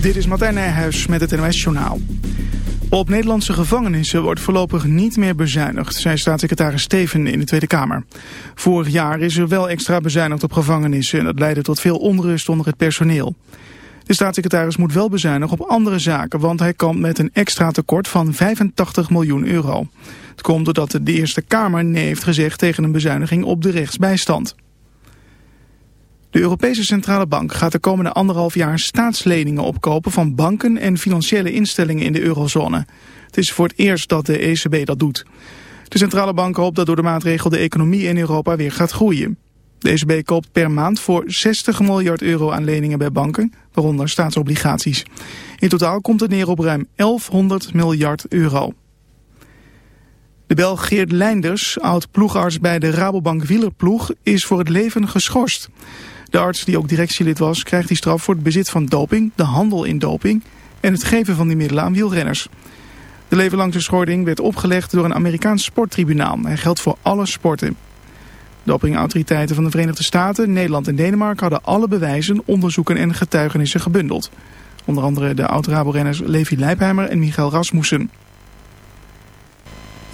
Dit is Martijn Nijhuis met het NOS Journaal. Op Nederlandse gevangenissen wordt voorlopig niet meer bezuinigd, zei staatssecretaris Steven in de Tweede Kamer. Vorig jaar is er wel extra bezuinigd op gevangenissen en dat leidde tot veel onrust onder het personeel. De staatssecretaris moet wel bezuinigen op andere zaken, want hij kampt met een extra tekort van 85 miljoen euro. Het komt doordat de Eerste Kamer nee heeft gezegd tegen een bezuiniging op de rechtsbijstand. De Europese Centrale Bank gaat de komende anderhalf jaar staatsleningen opkopen van banken en financiële instellingen in de eurozone. Het is voor het eerst dat de ECB dat doet. De Centrale Bank hoopt dat door de maatregel de economie in Europa weer gaat groeien. De ECB koopt per maand voor 60 miljard euro aan leningen bij banken, waaronder staatsobligaties. In totaal komt het neer op ruim 1100 miljard euro. De Belg Geert Leinders, oud-ploegarts bij de Rabobank wielerploeg, is voor het leven geschorst. De arts, die ook directielid was, krijgt die straf voor het bezit van doping, de handel in doping en het geven van die middelen aan wielrenners. De levenlange schorsing werd opgelegd door een Amerikaans sporttribunaal. Hij geldt voor alle sporten. Dopingautoriteiten van de Verenigde Staten, Nederland en Denemarken hadden alle bewijzen, onderzoeken en getuigenissen gebundeld. Onder andere de oud-Rabo-renners Levi Leipheimer en Michael Rasmussen.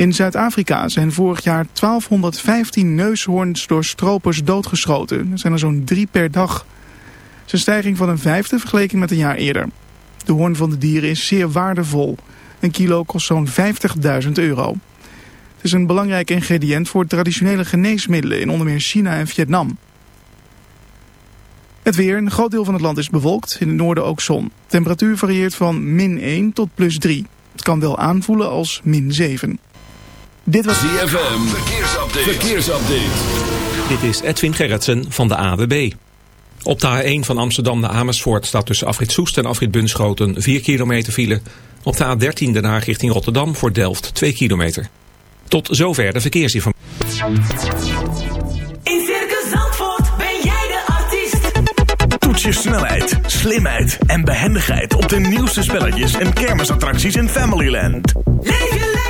In Zuid-Afrika zijn vorig jaar 1215 neushoorns door stropers doodgeschoten. Er zijn er zo'n drie per dag. Het is een stijging van een vijfde vergeleken met een jaar eerder. De hoorn van de dieren is zeer waardevol. Een kilo kost zo'n 50.000 euro. Het is een belangrijk ingrediënt voor traditionele geneesmiddelen in onder meer China en Vietnam. Het weer. Een groot deel van het land is bewolkt. In het noorden ook zon. Temperatuur varieert van min 1 tot plus 3. Het kan wel aanvoelen als min 7. Dit was ZFM. Verkeersupdate. Verkeersupdate. Dit is Edwin Gerritsen van de AWB. Op de A1 van Amsterdam naar Amersfoort staat tussen Afrit Soest en Afrit Bunschoten 4 kilometer file. Op de A13 Den Haag richting Rotterdam voor Delft 2 kilometer. Tot zover de verkeersinformatie. In Circus Zandvoort ben jij de artiest. Toets je snelheid, slimheid en behendigheid op de nieuwste spelletjes en kermisattracties in Familyland. Leef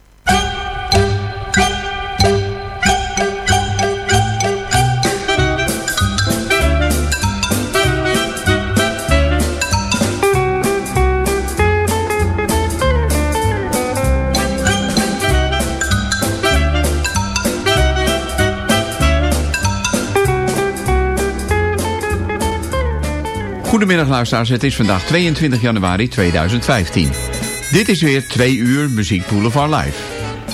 Goedemiddag luisteraars, het is vandaag 22 januari 2015. Dit is weer twee uur Muziek Boulevard Live.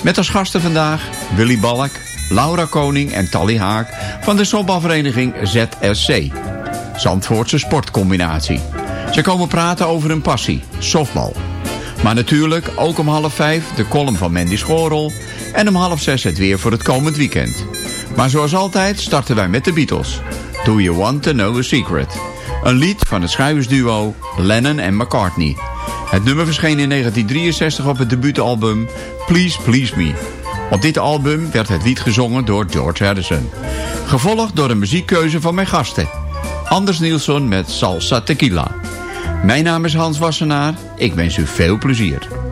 Met als gasten vandaag Willy Balk, Laura Koning en Tally Haak van de softbalvereniging ZSC. Zandvoortse sportcombinatie. Ze komen praten over hun passie, softbal. Maar natuurlijk ook om half vijf de column van Mandy Schorel... en om half zes het weer voor het komend weekend. Maar zoals altijd starten wij met de Beatles. Do You Want To Know A Secret... Een lied van het schrijversduo Lennon en McCartney. Het nummer verscheen in 1963 op het debuutalbum Please Please Me. Op dit album werd het lied gezongen door George Harrison. Gevolgd door de muziekkeuze van mijn gasten. Anders Nielsen met Salsa Tequila. Mijn naam is Hans Wassenaar. Ik wens u veel plezier.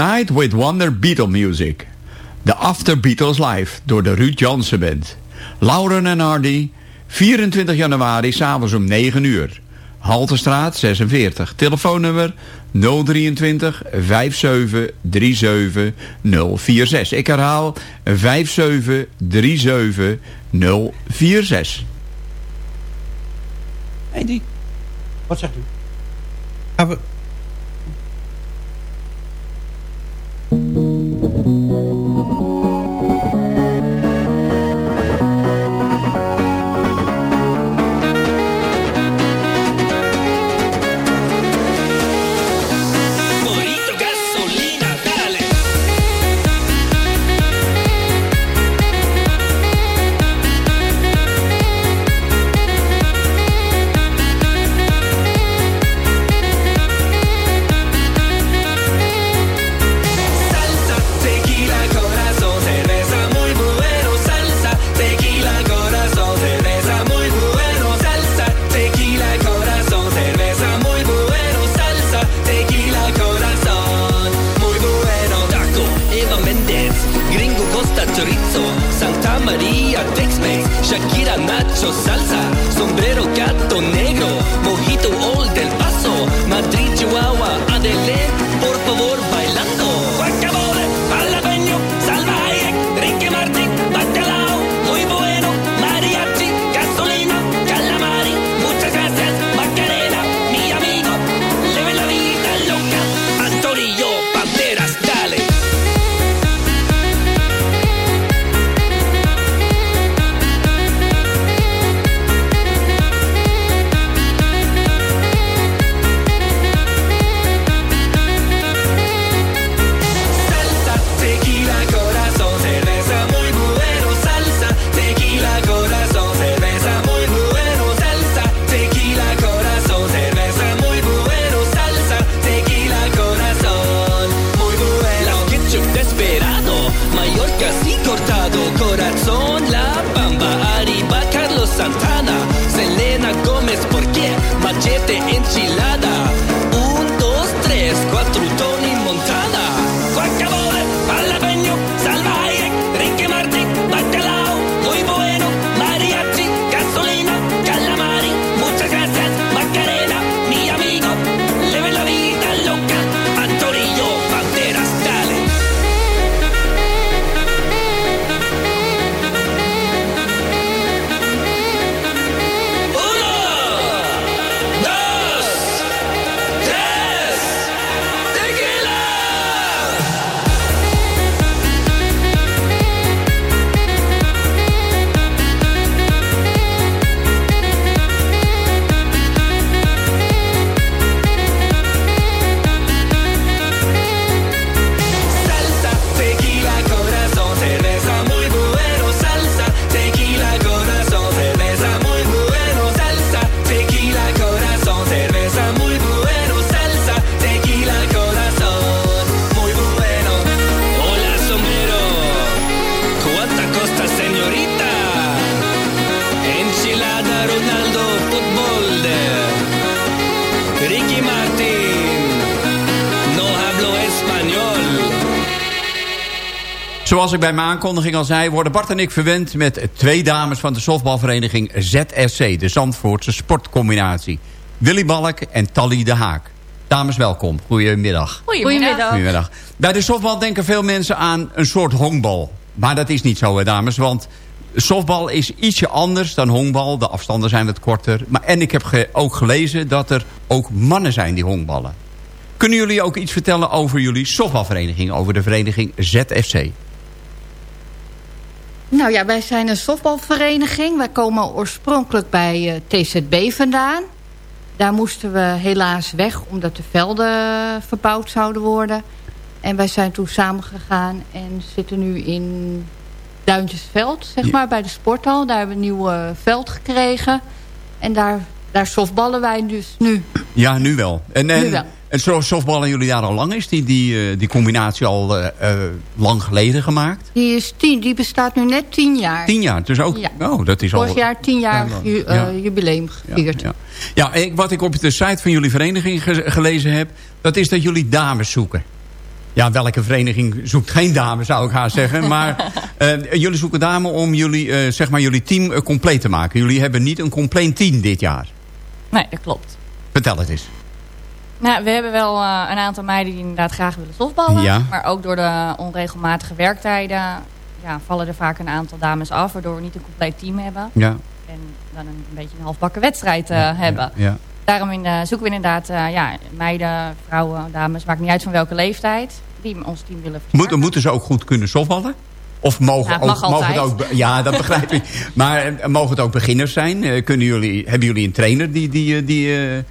Night with Wonder Beatle Music. The After Beatles Live door de Ruud Jansen Band. Lauren en Hardy, 24 januari, s'avonds om 9 uur. Halterstraat 46, telefoonnummer 023 57 37 046. Ik herhaal 57 37 046. Andy, wat zegt u? Gaan we... Zoals ik bij mijn aankondiging al zei... worden Bart en ik verwend met twee dames van de softbalvereniging ZSC... de Zandvoortse sportcombinatie. Willy Balk en Tally de Haak. Dames, welkom. Goedemiddag. Goedemiddag. Goedemiddag. Bij de softbal denken veel mensen aan een soort honkbal. Maar dat is niet zo, hè, dames. Want softbal is ietsje anders dan honkbal. De afstanden zijn wat korter. Maar, en ik heb ge- ook gelezen dat er ook mannen zijn die honkballen. Kunnen jullie ook iets vertellen over jullie softbalvereniging? Over de vereniging ZFC? Nou ja, wij zijn een softbalvereniging. Wij komen oorspronkelijk bij eh, TZB vandaan. Daar moesten we helaas weg omdat de velden verbouwd zouden worden. En wij zijn toen samengegaan en zitten nu in Duintjesveld, zeg Ja. maar, bij de sporthal. Daar hebben we een nieuw eh, veld gekregen. En daar, daar softballen wij dus nu. Ja, nu wel. En, en, Nu wel. En zo softballen jullie daar al lang? Is die, die, eh, die combinatie al eh, eh, lang geleden gemaakt? Die, is tien, die bestaat nu net tien jaar. Tien jaar. Dus ook, Ja. oh, dat is al... Vorig jaar tien jaar Ja, ju- ja. eh, jubileum gevierd. Ja, ja ik, wat ik op de site van jullie vereniging ge- gelezen heb... dat is dat jullie dames zoeken. Ja, welke vereniging zoekt geen dames, zou ik haar zeggen. Maar eh, jullie zoeken dames om jullie, eh, zeg maar jullie team compleet te maken. Jullie hebben niet een compleet team dit jaar. Nee, dat klopt. Vertel het eens. Nou, we hebben wel eh, een aantal meiden die inderdaad graag willen softballen. Ja. Maar ook door de onregelmatige werktijden ja, vallen er vaak een aantal dames af. Waardoor we niet een compleet team hebben. Ja, En dan een, een beetje een halfbakken wedstrijd eh, hebben. ja. Daarom in, zoeken we inderdaad eh, ja, meiden, vrouwen, dames. Maakt niet uit van welke leeftijd. Die ons team willen versterken. Moeten, moeten ze ook goed kunnen softballen? Of mogen, het ook, mogen het ook... Ja, dat begrijp ik. Maar mogen het ook beginners zijn? Kunnen jullie, hebben jullie een trainer die... die, die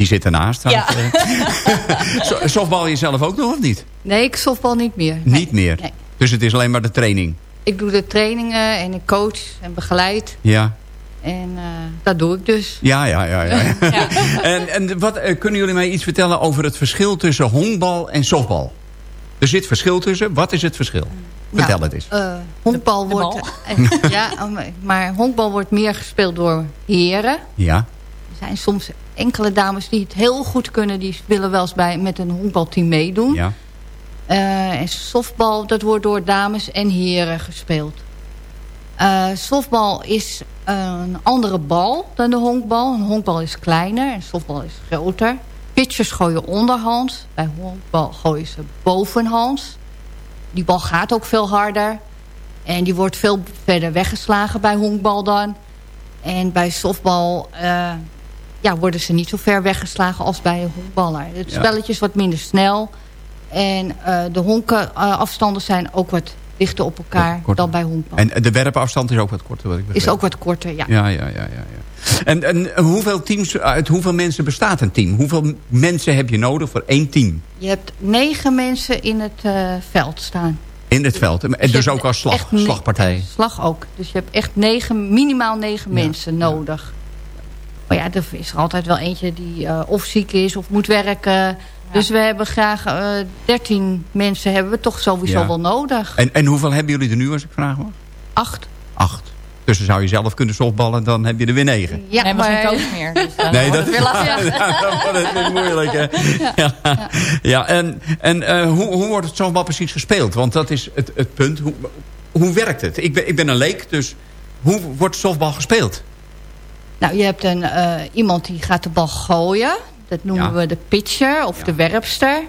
die zit ernaast trouwens. Ja. So- Softbal je zelf ook nog of niet? Nee, ik softbal niet meer. Nee. Niet meer. Nee. Dus het is alleen maar de training. Ik doe de trainingen en ik coach en begeleid. Ja, En eh, dat doe ik dus. ja, ja. ja, ja. en en wat, eh, kunnen jullie mij iets vertellen over het verschil tussen honkbal en softbal? Er zit verschil tussen. Wat is het verschil? Vertel Nou, het eens. eh, honkbal De- de wordt... eh, ja, maar honkbal wordt meer gespeeld door heren. Ja, Er zijn soms enkele dames die het heel goed kunnen. Die willen wel eens bij, met een honkbalteam meedoen. ja. Eh, en softbal, dat wordt door dames en heren gespeeld. Eh, softbal is een andere bal dan de honkbal. Een honkbal is kleiner en softbal is groter. Pitchers gooien onderhands. Bij honkbal gooien ze bovenhands. Die bal gaat ook veel harder. En die wordt veel verder weggeslagen bij honkbal dan. En bij softbal eh, ja, worden ze niet zo ver weggeslagen als bij een honkballer. Het Ja. spelletje is wat minder snel. En eh, de honkenafstanden zijn ook wat dichter op elkaar Korter. dan bij honkbal. En de werpafstand is ook wat korter. Wat ik is ook wat korter, ja. Ja, ja, ja, ja. ja. En, en hoeveel teams, uit hoeveel mensen bestaat een team? Hoeveel mensen heb je nodig voor één team Je hebt negen mensen in het eh, veld staan. in het veld? En dus hebt ook als slag, slagpartij? Slag ook. Dus je hebt echt negen, minimaal negen Ja, mensen nodig. Maar ja, er is er altijd wel eentje die eh, of ziek is of moet werken. Dus we hebben graag eh 13 mensen hebben we toch sowieso Ja. wel nodig. En, en hoeveel hebben jullie er nu, als ik vraag mag? Acht. Acht. Dus dan zou je zelf kunnen softballen, dan heb je er weer negen. Ja, hebben maar- geen coach meer. Dus, Nee, dan dat wordt het weer lastig. Ja, dan wordt het weer moeilijk. Hè? Ja. Ja. en, en eh, hoe, hoe wordt het softbal precies gespeeld? Want dat is het, het punt. Hoe, hoe werkt het? Ik ben, ik ben een leek, dus hoe wordt softbal gespeeld? Nou, je hebt een, eh, iemand die gaat de bal gooien. Dat noemen Ja. we de pitcher of de werpster.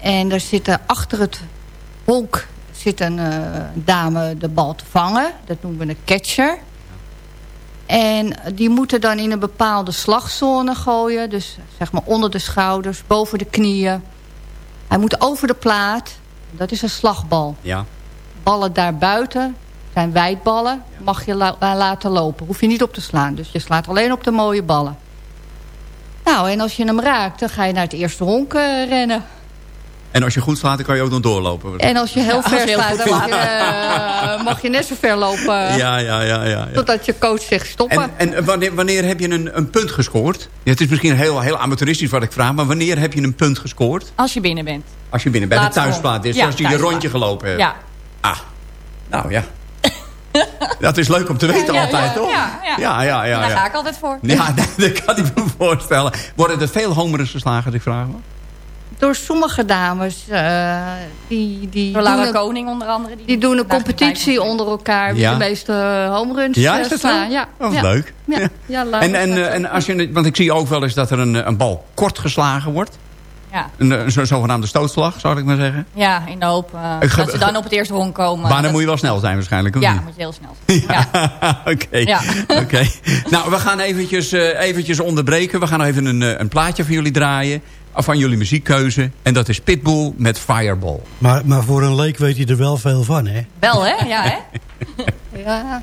En daar zitten achter het honk zit een eh, dame de bal te vangen. Dat noemen we een catcher. En die moeten dan in een bepaalde slagzone gooien. Dus zeg maar onder de schouders, boven de knieën. Hij moet over de plaat. Dat is een slagbal. Ja. Ballen daarbuiten zijn wijdballen. Mag je la- la- laten lopen. Hoef je niet op te slaan. Dus je slaat alleen op de mooie ballen. Nou, en als je hem raakt, dan ga je naar het eerste honk eh, rennen. En als je goed slaat, dan kan je ook nog doorlopen. En als je heel Ja, ver je heel slaat, dan mag je, eh, mag je net zo ver lopen. ja, ja, ja, ja, ja. Totdat je coach zegt stoppen. En, en wanneer, wanneer heb je een, een punt gescoord? Ja, het is misschien heel, heel amateuristisch wat ik vraag, maar wanneer heb je een punt gescoord? Als je binnen bent. Als je binnen bij de Laatste thuisplaat is, Ja, als je je rondje gelopen hebt. Ja. Ah, nou ja. Dat is leuk om te weten Ja, altijd, ja, toch? ja, ja. ja, ja. ja, Daar ga ik altijd voor. Ja, dat kan ik me voorstellen. Worden er veel homeruns geslagen, ik vraag me? Door sommige dames, eh, die, die, Door Laura een, Koning onder andere. die doen een competitie onder elkaar. Wie Ja. de meeste homeruns Ja, eh, is dat zo? slaan. Ja, Dat is ja. leuk. Ja, En, en, eh, en als je, want ik zie ook wel eens dat er een, eh, een bal kort geslagen wordt. Ja. Een, een zo- zogenaamde stootslag, zou ik maar zeggen. Ja, in de hoop eh, dat ze dan op het eerste honk komen. maar dan moet je wel snel zijn waarschijnlijk. Ja, niet? moet je heel snel zijn. Ja. Oké. Ja. Oké. Nou, we gaan eventjes, eh, eventjes onderbreken. We gaan nog even een, eh, een plaatje van jullie draaien. Of van jullie muziekkeuze. En dat is Pitbull met Fireball. Maar, maar voor een leek weet hij er wel veel van, hè? Wel, hè? Ja, hè? Ja.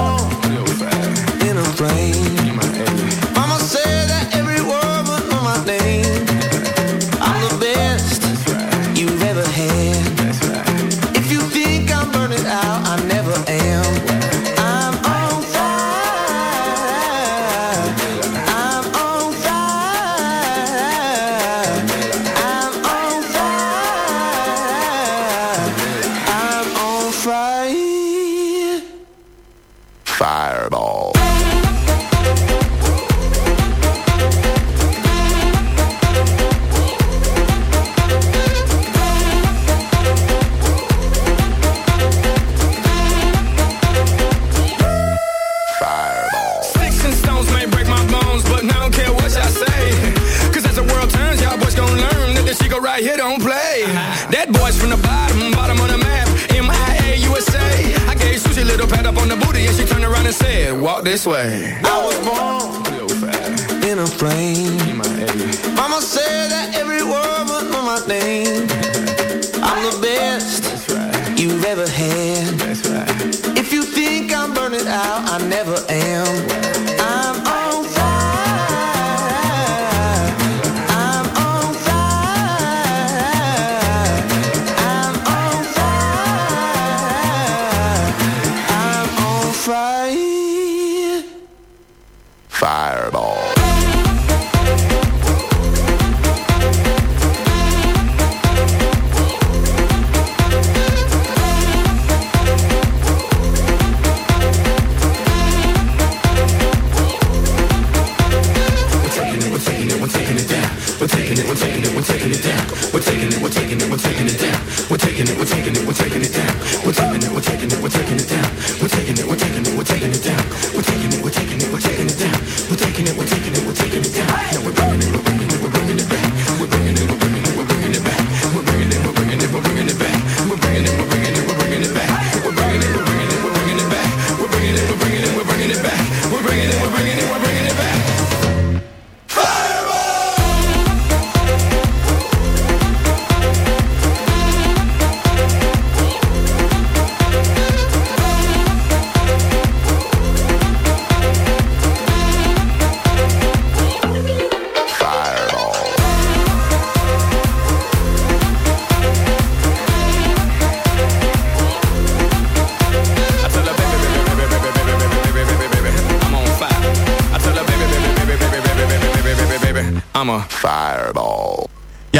Fireball.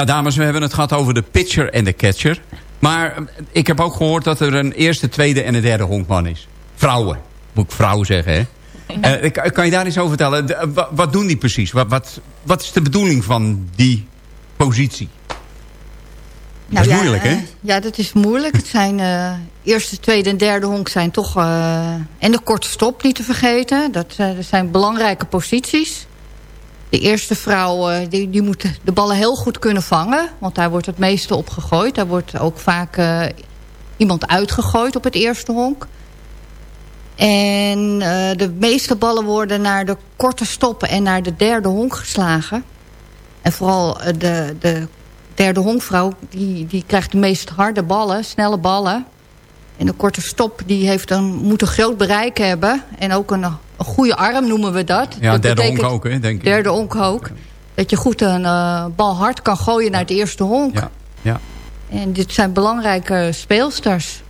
Ja, dames, we hebben het gehad over de pitcher en de catcher. Maar eh, ik heb ook gehoord dat er een eerste, tweede en een derde honkman is. Vrouwen. Moet ik vrouw zeggen, hè? Eh, kan- kan je daar iets over vertellen? De- eh, wa- wat doen die precies? Wat, wat, wat is de bedoeling van die positie? Dat is moeilijk, hè? Ja, dat is moeilijk. Het zijn eh eerste, tweede en derde honk zijn toch... en de korte stop niet te vergeten. Dat, dat zijn belangrijke posities. De eerste vrouw die, die moet de ballen heel goed kunnen vangen. Want daar wordt het meeste op gegooid. Daar wordt ook vaak eh, iemand uitgegooid op het eerste honk. En eh, de meeste ballen worden naar de korte stoppen en naar de derde honk geslagen. En vooral eh, de, de derde honkvrouw, die, die krijgt de meest harde ballen, snelle ballen. En de korte stop, die heeft een, moet een groot bereik hebben. En ook een, een goede arm noemen we dat. Ja, dat derde honk ook, hè, denk ik. Derde honk ook. Dat je goed een eh, bal hard kan gooien naar het eerste honk. Ja, ja. En dit zijn belangrijke speelsters.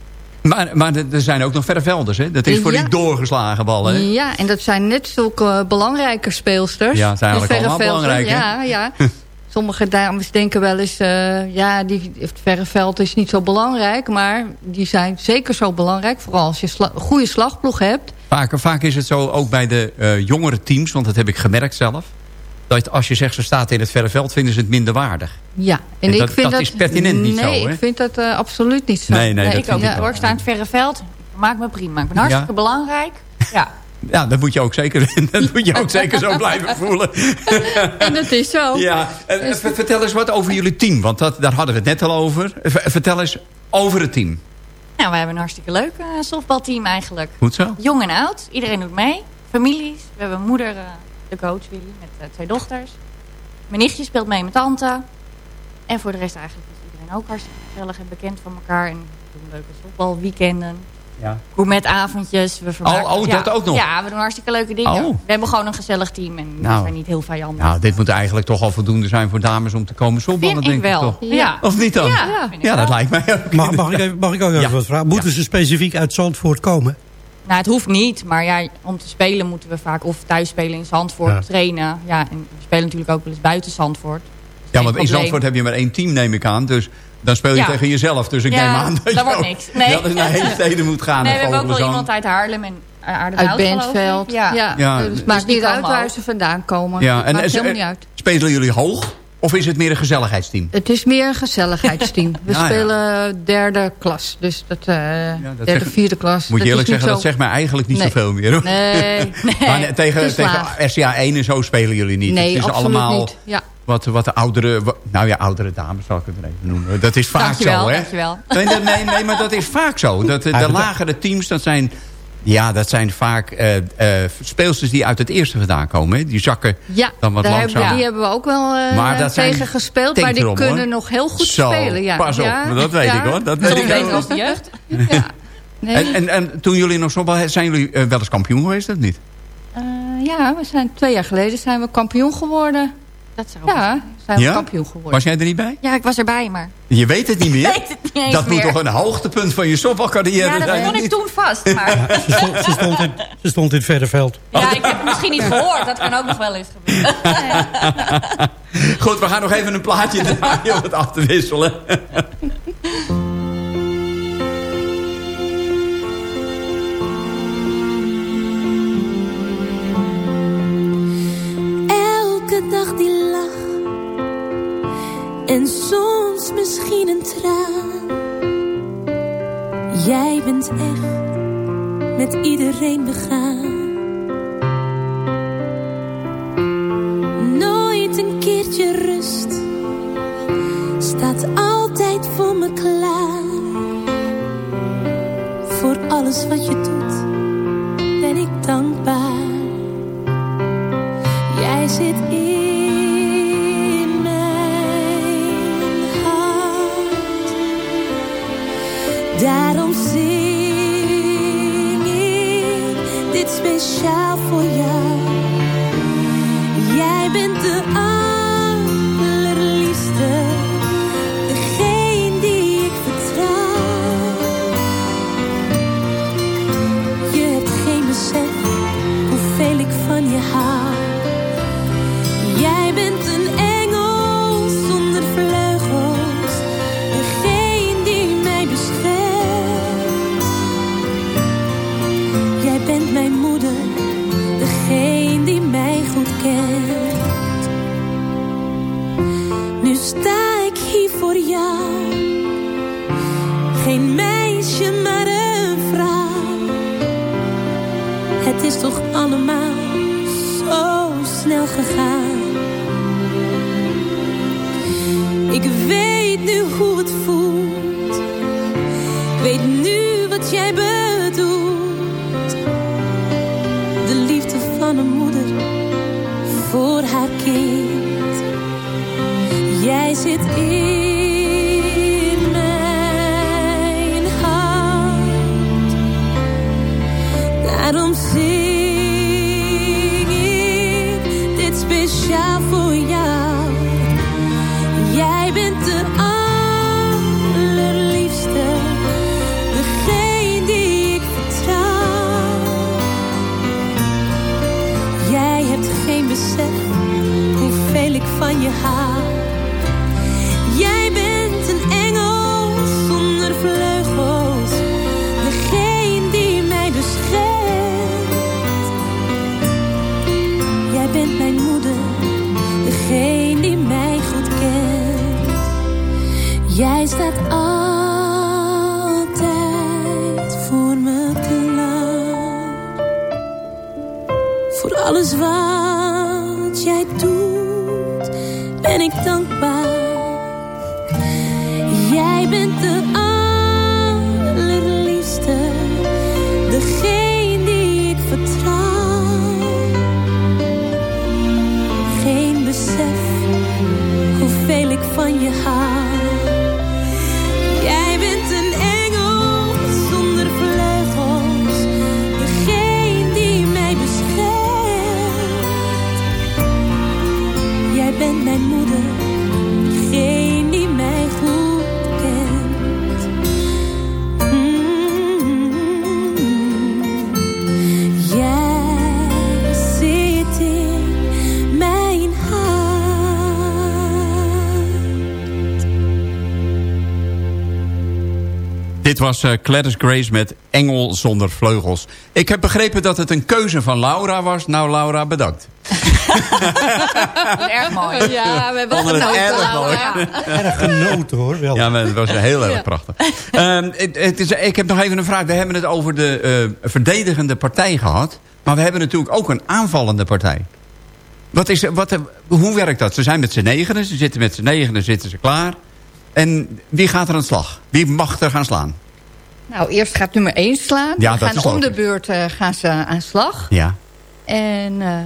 Maar, maar er- zijn ook nog verre velders, hè? Dat is voor Ja. die doorgeslagen ballen, hè? Ja, en dat zijn net zulke belangrijke speelsters. Ja, het zijn eigenlijk allemaal belangrijk? Ja, ja. Sommige dames denken wel eens... eh, ja, die, het verreveld is niet zo belangrijk. Maar die zijn zeker zo belangrijk. Vooral als je sla- een goede slagploeg hebt. Vaak, vaak is het zo, ook bij de eh, jongere teams... want dat heb ik gemerkt zelf... dat als je zegt ze staat in het verre veld... vinden ze het minder waardig. Ja, en, En ik dat- vind dat dat... is pertinent niet nee, zo, hè? ik vind dat eh, absoluut niet zo. Nee, nee, dat ik vind ook ik niet hoor. Ik sta in het verre veld. Maakt me prima. Ik ben hartstikke Ja. belangrijk. Ja. Ja, dat moet je ook zeker, dat moet je ook zeker zo blijven voelen. En dat is zo. Ja, en, en ver- vertel eens wat over jullie team. Want dat, daar hadden we het net al over. Ver- Vertel eens over het team. Nou, we hebben een hartstikke leuk eh, softbalteam eigenlijk. Goed zo? Jong en oud. Iedereen doet mee. Families. We hebben moeder, eh, de coach Willy, met eh, twee dochters. Mijn nichtje speelt mee met tante. En voor de rest eigenlijk is iedereen ook hartstikke gezellig en bekend van elkaar. En we doen leuke softbalweekenden. Ja. Gourmetavondjes. We vermaken- Oh, oh, ja. dat ook nog? Ja, we doen hartstikke leuke dingen. Oh. We hebben gewoon een gezellig team en we Nou. zijn niet heel vijandig. Nou, dit moet eigenlijk toch al voldoende zijn voor dames om te komen softballen, Vind denk ik wel. toch? Ja. Of niet dan? Ja, Ja, dat wel. lijkt mij ook. Mag, mag, ik, even, mag ik ook even Ja. wat vragen? Moeten ze specifiek uit Zandvoort komen? Nou, het hoeft niet. Maar ja, om te spelen moeten we vaak of thuis spelen in Zandvoort, Ja. trainen. Ja, en we spelen natuurlijk ook wel eens buiten Zandvoort. Ja, want in. Zandvoort heb je maar één team, neem ik aan. Dus dan speel je Ja. tegen jezelf. Dus ik Ja, neem aan dat, dat je wordt ook niks. Nee. wel eens naar Heemstede moet gaan. nee, we hebben ook wel iemand uit Haarlem en uh, Uit. Bentveld. Ja. Ja. Ja, dus het dus maakt die niet uit waar ze vandaan komen. Ja, Het en maakt is- helemaal eh, niet uit. Spelen jullie hoog? Of is het meer een gezelligheidsteam? Het is meer een gezelligheidsteam. We Ja, ja. spelen derde klas. Dus dat, eh, dat derde, vierde klas. Moet je dat eerlijk is zeggen, dat zegt mij eigenlijk niet Nee. zoveel meer. Hoor. Nee, nee. Maar tegen, is tegen RCA 1 en zo spelen jullie niet. Nee, het is absoluut allemaal niet. Ja. wat, wat de oudere... Nou ja, oudere dames zal ik het er even noemen. Dat is vaak Dankjewel, zo, hè? dankjewel. Nee, dat- nee, nee, maar dat is vaak zo. Dat, de, lagere teams, dat zijn... Ja, dat zijn vaak eh, eh, speelsters die uit het eerste vandaan komen. Hè? Die zakken Ja, dan wat langzaam. hebben, die hebben we ook wel eh, Maar dat zijn tegen gespeeld. Maar die kunnen hoor. nog heel goed Zo, spelen. Ja. pas op, Ja, dat weet ja. ik, hoor. Dat weet ik ook. als de jeugd. Ja. Nee. En, en, en toen jullie nog zo zijn jullie wel eens kampioen geweest, of niet? Eh, ja, we zijn twee jaar geleden zijn we kampioen geworden. Dat zou Ja, zijn we Ja? kampioen geworden. Was jij er niet bij? Ja, ik was erbij, maar... Je weet het niet meer? Ik weet het niet eens dat moet toch een hoogtepunt van je softbalcarrière Ja, dat zijn? vond ik toen vast. Maar Ze stond, ze stond, in, ze stond in het verre veld. ja, ik heb het misschien niet gehoord. Dat kan ook nog wel eens gebeuren. Goed, we gaan nog even een plaatje draaien om het af te wisselen. En soms misschien een traan. Jij bent echt met iedereen begaan. Nooit een keertje rust. Staat altijd voor me klaar. Voor alles wat je doet, besef hoeveel ik van je hou. Jij bent een engel zonder vleugels, degene die mij beschermt. Jij bent mijn moeder, degene die mij goed kent. Jij staat altijd ben ik. Was eh, Gladys Grace met Engel zonder vleugels. Ik heb begrepen dat het een keuze van Laura was. Nou, Laura, bedankt. Erg mooi. Ja, we hebben het genoten, erg Laura. mooi. Erg genoten hoor. Wel. Ja, maar het was heel erg prachtig. Ehm, het, het is, ik heb nog even een vraag. We hebben het over de eh, verdedigende partij gehad. Maar we hebben natuurlijk ook een aanvallende partij. Wat is, wat, hoe werkt dat? Ze zijn met z'n negenen. Ze zitten met z'n negenen, zitten ze klaar. En wie gaat er aan de slag? Wie mag er gaan slaan? Nou, eerst gaat nummer 1 slaan. Ja, gaan om de beurt eh, gaan ze aan slag. Ja. En eh,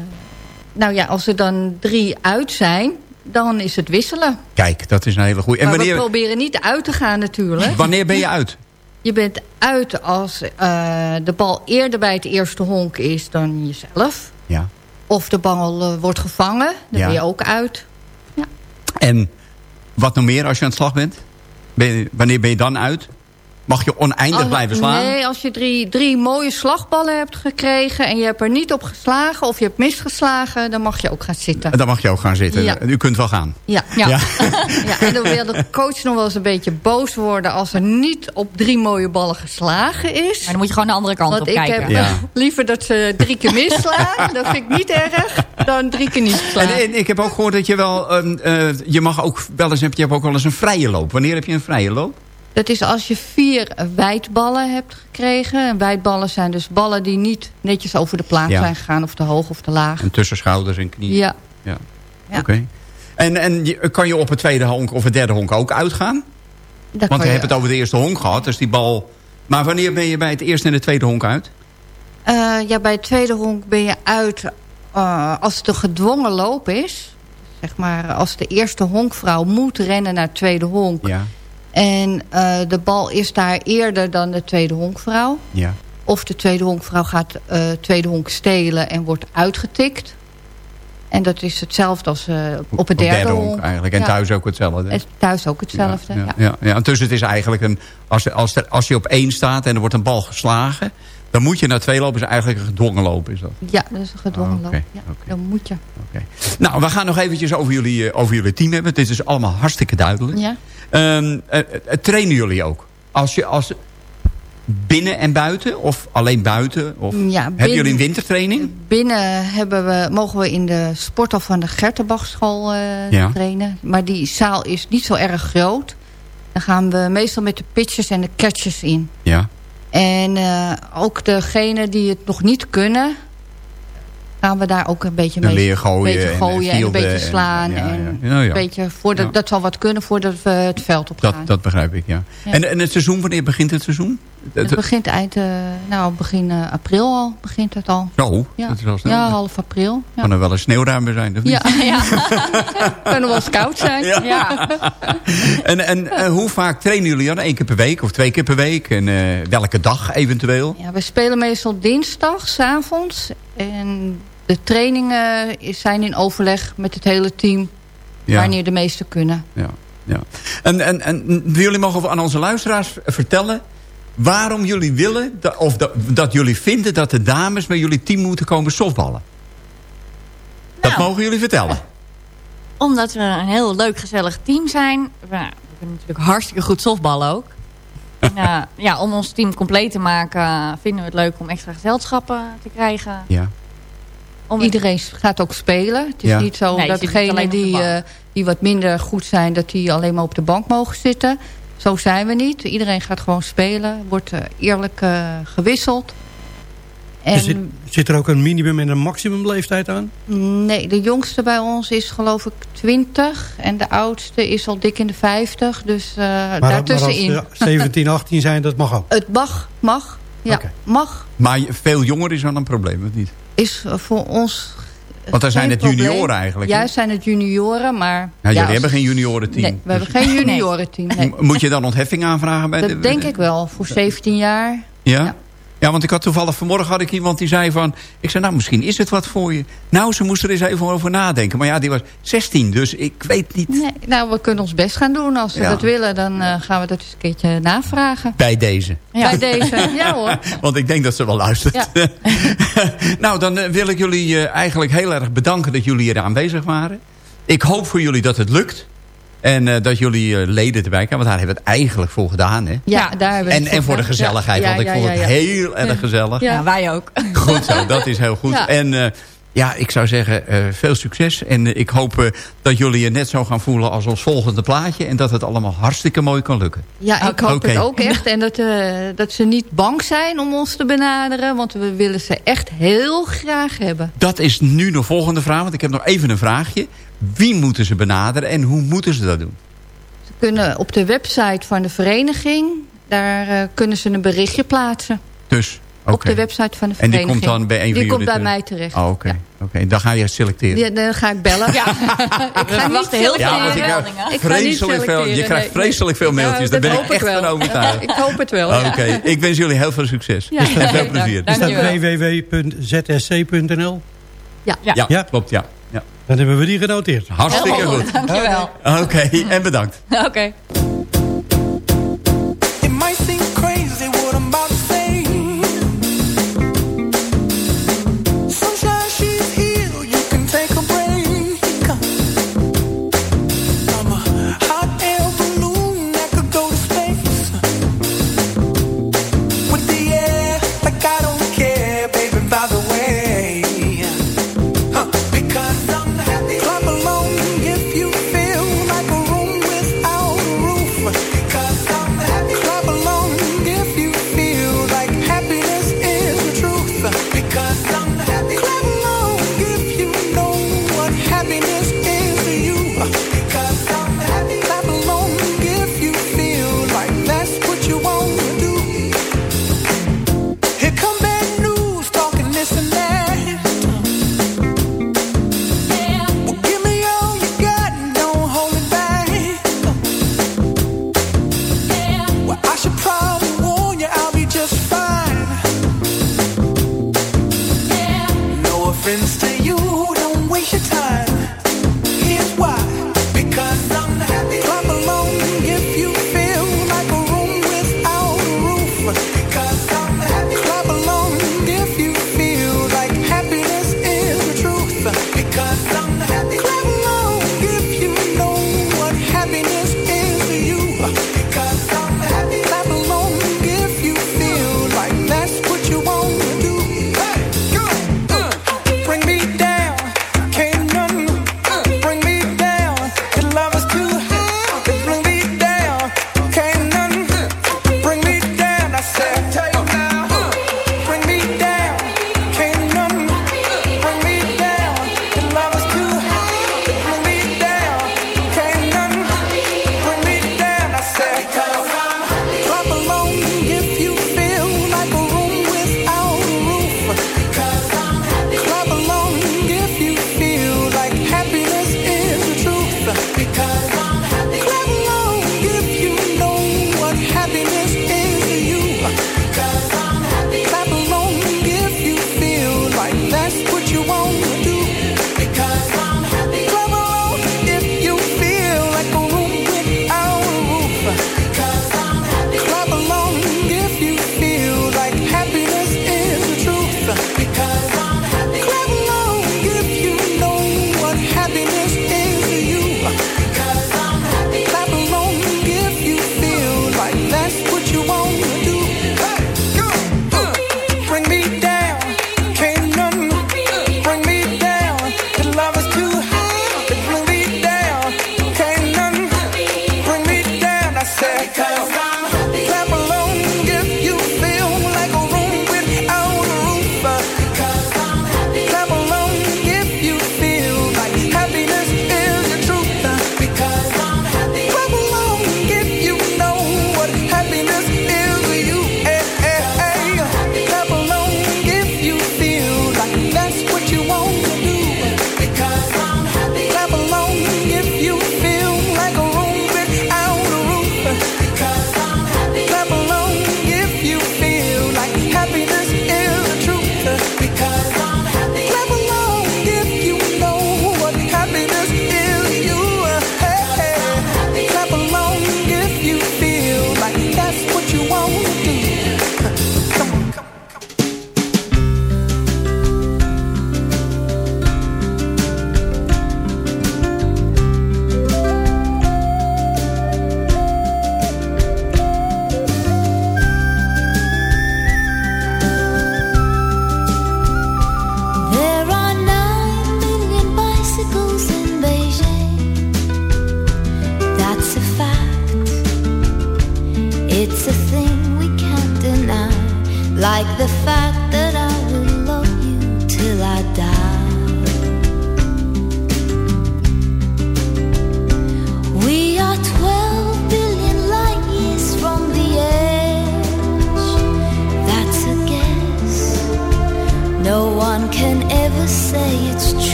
nou ja, als er dan drie uit zijn, dan is het wisselen. Kijk, dat is een hele goede. En maar we wanneer, proberen niet uit te gaan natuurlijk. wanneer ben je uit? Je bent uit als eh, de bal eerder bij het eerste honk is dan jezelf. Ja. Of de bal wordt gevangen, dan Ja. ben je ook uit. En wat nog meer als je aan het slag bent? Ben je- wanneer ben je dan uit? Mag je oneindig Als- blijven slaan? Nee, als je drie, drie mooie slagballen hebt gekregen... en je hebt er niet op geslagen of je hebt misgeslagen... dan mag je ook gaan zitten. Dan mag je ook gaan zitten. Ja. U kunt wel gaan. Ja, ja. ja. en dan wil de coach nog wel eens een beetje boos worden... als er niet op drie mooie ballen geslagen is. Maar dan moet je gewoon de andere kant Want op ik kijken. heb Ja. eh, liever dat ze drie keer misslaan. dat vind ik niet erg. Dan drie keer niet slaan. En, en ik heb ook gehoord dat je wel... ehm, eh, je mag ook wel eens... Je hebt ook wel eens een vrije loop. Wanneer heb je een vrije loop? Dat is als je vier wijdballen hebt gekregen. En wijdballen zijn dus ballen die niet netjes over de plaat Ja. zijn gegaan. Of te hoog of te laag. En tussen schouders en knieën? Ja. ja. Ja. Oké. En, en kan je op het tweede honk of het derde honk ook uitgaan? Daar Want we je- hebben het over de eerste honk gehad. Dus die bal... Maar wanneer ben je bij het eerste en het tweede honk uit? Eh, ja, bij het tweede honk ben je uit eh, als het een gedwongen loop is. Zeg maar, als de eerste honkvrouw moet rennen naar het tweede honk. Ja. En eh, de bal is daar eerder dan de tweede honkvrouw. Ja. Of de tweede honkvrouw gaat eh tweede honk stelen en wordt uitgetikt. En dat is hetzelfde als eh, op het Op derde, honk. eigenlijk. En Ja. thuis ook hetzelfde. En thuis ook hetzelfde, ja. Ja, ja, dus het is eigenlijk een... Als, als, er, als je op één staat en er wordt een bal geslagen... dan moet je naar twee lopen. is eigenlijk een gedwongen loop. Is dat. Ja, dat is een gedwongen Oh, oké, loop. Ja, Dan moet je. Nou, we gaan nog eventjes over jullie, over jullie team hebben. Dit is allemaal hartstikke duidelijk. Ja. Eh, trainen jullie ook? Als je, als, binnen en buiten? Of alleen buiten? Of, Ja, Hebben jullie een wintertraining? Binnen hebben we, mogen we in de sporthal van de Gertenbachschool eh Ja. trainen. Maar die zaal is niet zo erg groot. Dan gaan we meestal met de pitches en de catches in. Ja. En ook degenen die het nog niet kunnen... gaan we daar ook een beetje De mee gooien een beetje en, gooien en, een beetje en- slaan. ja, en ja. Ja, ja. Een beetje voordat, Ja. Dat zal wat kunnen voordat we het veld op gaan. Dat, dat begrijp ik, ja. Ja. En, en het seizoen, wanneer begint het seizoen? het begint eind, eh, nou, begin eh, april al, begint het al. Zo, Ja, dat is wel snel. ja half april. Ja. Kan er wel een sneeuwruim bij zijn, of niet? Ja, ja. Kunnen wel scout zijn. Ja. Ja. En, en eh, hoe vaak trainen jullie dan? Eén keer per week of twee keer per week? En welke dag eventueel? Ja, we spelen meestal dinsdag, s avonds. En de trainingen zijn in overleg met het hele team. Ja. Wanneer de meeste kunnen. Ja, ja. En, en, en jullie mogen aan onze luisteraars vertellen... waarom jullie willen, of dat, dat jullie vinden... dat de dames bij jullie team moeten komen softballen. Dat Nou. mogen jullie vertellen. Omdat we een heel leuk, gezellig team zijn. We, we kunnen natuurlijk hartstikke goed softballen ook. En, eh, ja, om ons team compleet te maken vinden we het leuk om extra gezelschappen te krijgen. Ja. Om Iedereen gaat ook spelen. Het is Ja. niet zo Nee, dat degenen die, eh, die wat minder goed zijn... dat die alleen maar op de bank mogen zitten. Zo zijn we niet. Iedereen gaat gewoon spelen. Wordt eh, eerlijk eh, gewisseld. En Er zit, zit er ook een minimum en een maximumleeftijd aan? Nee, de jongste bij ons is geloof ik 20. En de oudste is al dik in de 50. Dus eh Maar, maar als daartussenin. ze 17, 18 zijn, dat mag ook. Het mag, mag. Ja, mag. Maar veel jonger is dan een probleem, of niet? Is voor ons Want dan zijn het probleem. junioren eigenlijk. Juist zijn het junioren, maar... Nou, ja, jullie hebben geen juniorenteam. Nee, we hebben Dus- geen juniorenteam. Nee. Moet je dan ontheffing aanvragen? Bij de- Dat denk ik wel, voor 17 jaar. Ja? Ja, want ik had toevallig vanmorgen had ik iemand die zei van... Ik zei, nou, misschien is het wat voor je. Nou, ze moest er eens even over nadenken. Maar ja, die was 16, dus ik weet niet Nee, nou, we kunnen ons best gaan doen. Als ze Ja. dat willen, dan eh, gaan we dat eens een keertje navragen. bij deze. Bij deze, ja hoor. Want ik denk dat ze wel luistert. nou, dan eh, wil ik jullie eh, eigenlijk heel erg bedanken dat jullie hier aanwezig waren. Ik hoop voor jullie dat het lukt. En eh, dat jullie eh, leden erbij komen. Want daar hebben we het eigenlijk voor gedaan. Hè? Ja, daar hebben we En, het en voor de gezelligheid. Ja, want ik vond ja, het heel erg gezellig. Ja. Ja, wij ook. Goed zo, dat is heel goed. Ja. En eh, ja, ik zou zeggen, eh, veel succes. En eh, ik hoop eh, dat jullie je net zo gaan voelen als ons volgende plaatje. En dat het allemaal hartstikke mooi kan lukken. Ja, ik hoop het ook echt. En dat, dat ze niet bang zijn om ons te benaderen. Want we willen ze echt heel graag hebben. Dat is nu de volgende vraag, want ik heb nog even een vraagje. Wie moeten ze benaderen en hoe moeten ze dat doen? Ze kunnen op de website van de vereniging... daar kunnen ze een berichtje plaatsen. Dus, oké. Op de website van de En die vereniging. komt dan bij een van Die komt jullie bij terecht? mij terecht. Oh, oké. Oké, dan ga je selecteren. Ja, dan ga ik bellen. Ja. ik ga niet wachten heel. Ja, want ik vreselijk veel, je krijgt vreselijk veel mailtjes. Ja, Daar ben dat ik hoop echt wel. van overtuigd. Ik hoop het wel, ja. Oké, ik wens jullie heel veel succes. Ja. En veel plezier. Is dat www.zsc.nl? Ja. Ja, Ja. klopt, ja. ja. Dan hebben we die genoteerd. Hartstikke goed. Dankjewel. Oké, en bedankt. Oké.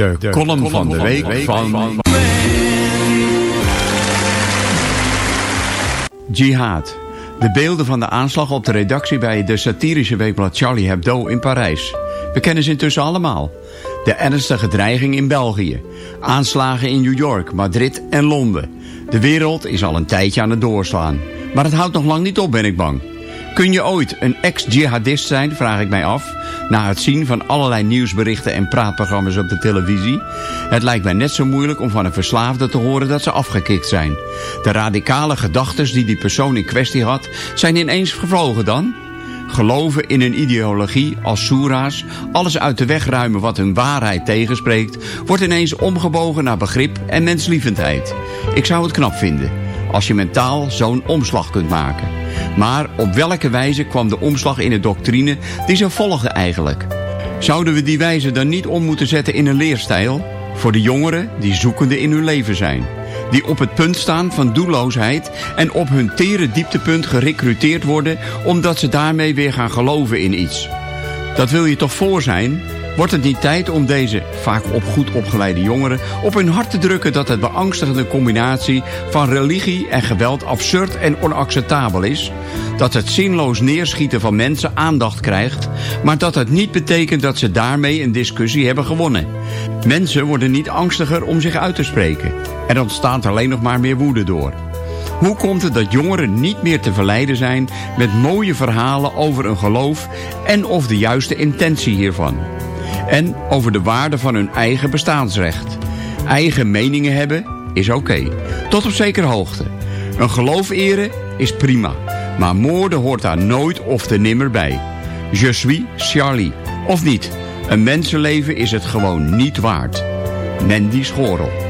De, column van de week van... Jihad. De beelden van de aanslag op de redactie bij de satirische weekblad Charlie Hebdo in Parijs. We kennen ze intussen allemaal. De ernstige dreiging in België. Aanslagen in New York, Madrid en Londen. De wereld is al een tijdje aan het doorslaan. Maar het houdt nog lang niet op, ben ik bang. Kun je ooit een ex-jihadist zijn, vraag ik mij af... na het zien van allerlei nieuwsberichten en praatprogramma's op de televisie? Het lijkt mij net zo moeilijk om van een verslaafde te horen dat ze afgekikt zijn. De radicale gedachten die die persoon in kwestie had... zijn ineens gevlogen dan? Geloven in een ideologie als soera's, alles uit de weg ruimen wat hun waarheid tegenspreekt, wordt ineens omgebogen naar begrip en menslievendheid. Ik zou het knap vinden als je mentaal zo'n omslag kunt maken. Maar op welke wijze kwam de omslag in de doctrine die zo volgde eigenlijk? Zouden we die wijze dan niet om moeten zetten in een leerstijl? Voor de jongeren die zoekende in hun leven zijn. Die op het punt staan van doelloosheid en op hun tere dieptepunt gerecruiteerd worden... omdat ze daarmee weer gaan geloven in iets. Dat wil je toch voor zijn? Wordt het niet tijd om deze, vaak op goed opgeleide jongeren... op hun hart te drukken dat het beangstigende combinatie van religie en geweld absurd en onacceptabel is? Dat het zinloos neerschieten van mensen aandacht krijgt... maar dat het niet betekent dat ze daarmee een discussie hebben gewonnen. Mensen worden niet angstiger om zich uit te spreken. Er ontstaat alleen nog maar meer woede door. Hoe komt het dat jongeren niet meer te verleiden zijn met mooie verhalen over een geloof en of de juiste intentie hiervan? En over de waarde van hun eigen bestaansrecht. Eigen meningen hebben is oké, tot op zekere hoogte. Een geloof eren is prima, maar moorden hoort daar nooit of te nimmer bij. Je suis Charlie, of niet? Een mensenleven is het gewoon niet waard. Mandy Schorel.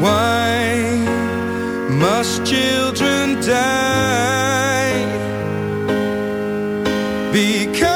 Why must children die? Because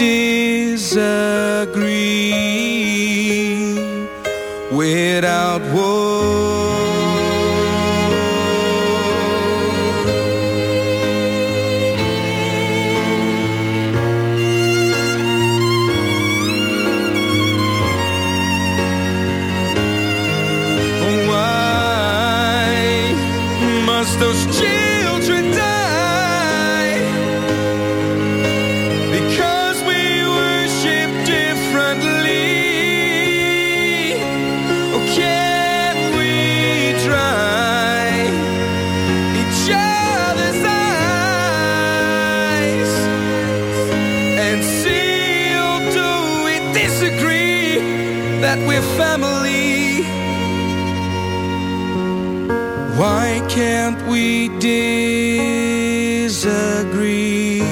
We we disagree?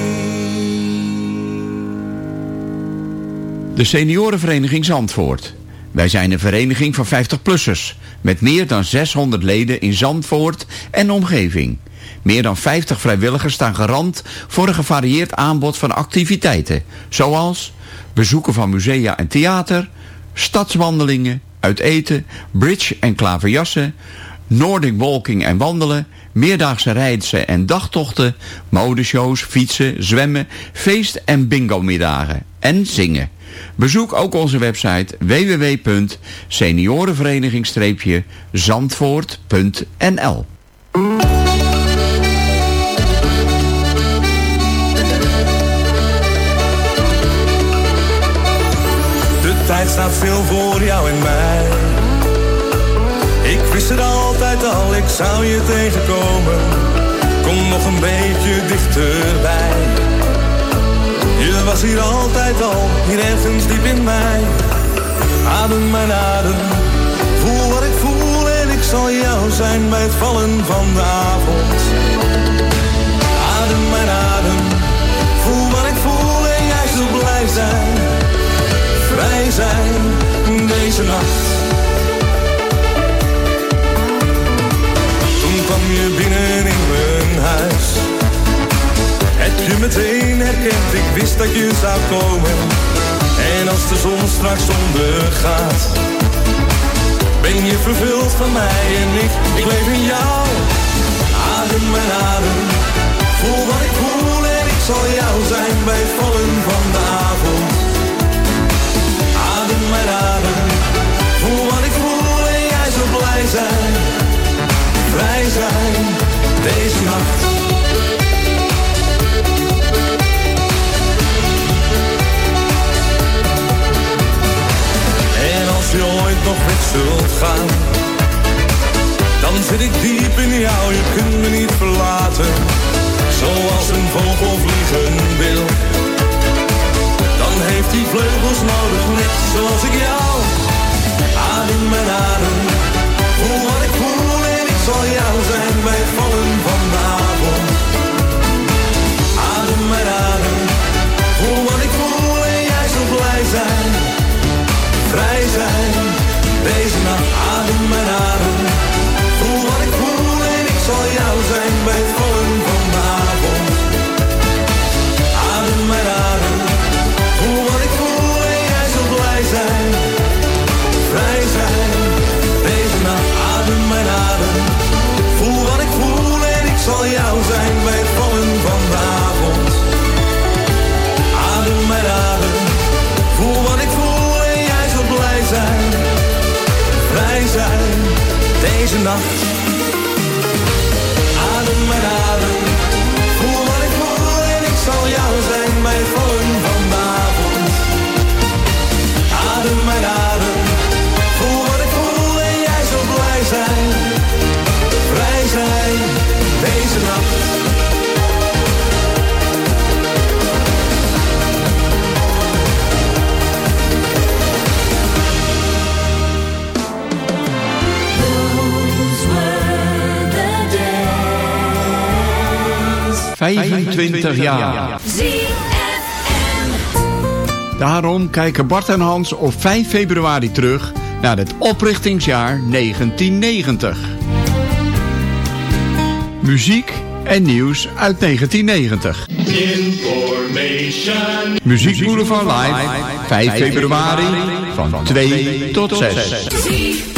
De Seniorenvereniging Zandvoort. Wij zijn een vereniging van 50-plussers... met meer dan 600 leden in Zandvoort en omgeving. Meer dan 50 vrijwilligers staan garant voor een gevarieerd aanbod van activiteiten... zoals bezoeken van musea en theater... stadswandelingen, uit eten, bridge en klaverjassen... Nordic walking en wandelen, meerdaagse rijden en dagtochten, modeshows, fietsen, zwemmen, feest- en bingo-middagen en zingen. Bezoek ook onze website www.seniorenvereniging-zandvoort.nl De tijd staat stil voor jou en mij. Al, ik zou je tegenkomen. Kom nog een beetje dichterbij. Je was hier altijd al, hier ergens diep in mij. Adem mijn adem, voel wat ik voel en ik zal jou zijn bij het vallen van de avond. Adem mijn adem, voel wat ik voel en jij zult blij zijn. Vrij zijn deze nacht. kwam je binnen in mijn huis. Heb je meteen herkend, ik wist dat je zou komen. En als de zon straks ondergaat, ben je vervuld van mij en ik, ik leef in jou. Adem mijn adem, voel wat ik voel en ik zal jou zijn bij vallen vandaag. 30 jaar. Daarom kijken Bart en Hans op 5 februari terug naar het oprichtingsjaar 1990. Muziek en nieuws uit 1990. Information. Muziek Boulevard Live, 5 februari van 2 tot 6.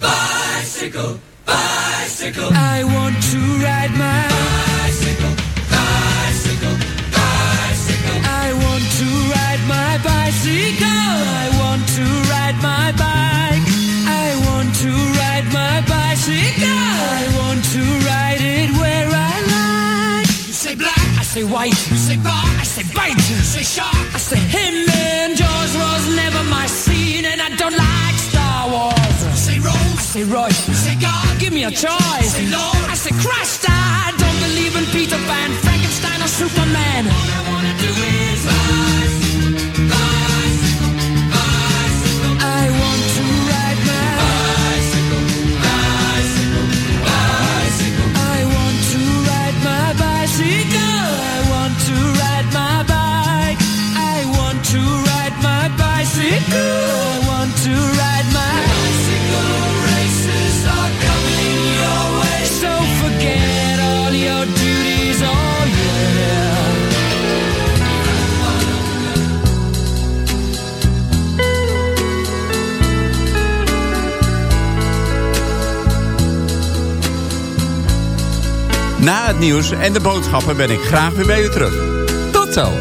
Bicycle, bicycle. I want to ride my bicycle, bicycle, bicycle. I want to ride my bicycle. I want to ride my bike. I want to ride my bicycle. I want to ride it where I like. You say black, I say white. you say bar, I say bite. you say shark. I say him say I say Roy. say God. Give me a choice. Say Lord. I say Christ. I don't believe in Peter Pan, Frankenstein, or Superman. All I wanna do is bicycle, bicycle, bicycle. I want to ride my. Bicycle, bicycle, bicycle. I want to ride my bicycle. I want to ride my bike. I want to ride my bicycle. Na het nieuws en de boodschappen ben ik graag weer bij u terug. Tot zo.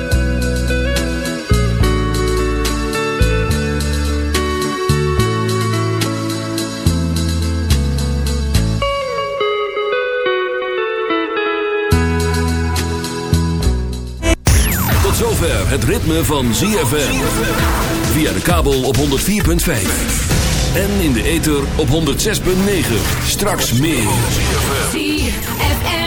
Tot zover het ritme van ZFM. Via de kabel op 104.5. En in de ether op 106.9. Straks meer. ZFM.